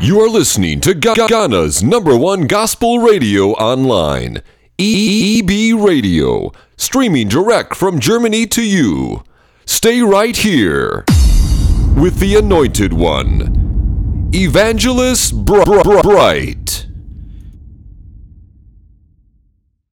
You are listening to Ghana's number one gospel radio online, EEB Radio, streaming direct from Germany to you. Stay right here with the Anointed One, Evangelist Br- Br- Bright.